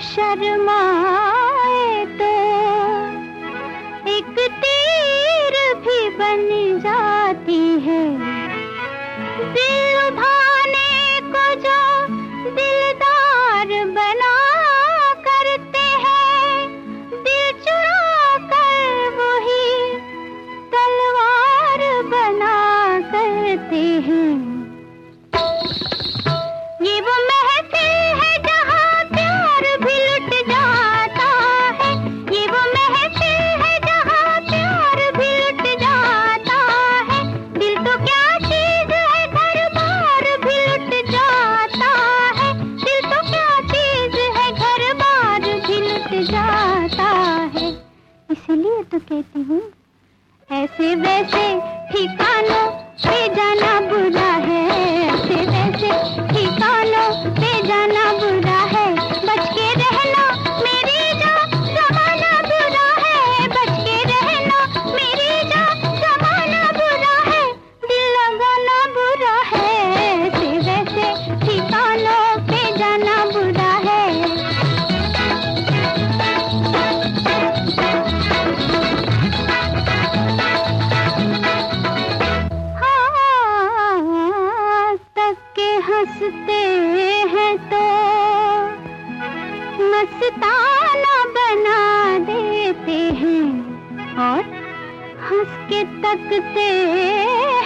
शर्मा। हैं तो मस्ताना बना देते हैं और हंस के तकते हैं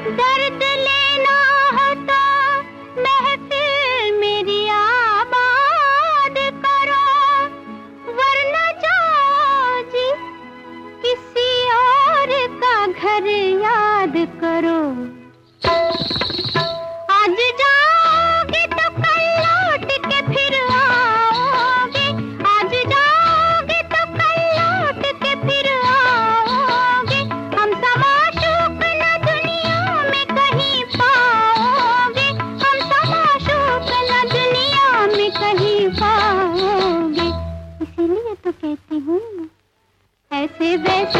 दर्द लेना तो मेरी आबाद करो वरना जाओ किसी और का घर याद करो। वैसे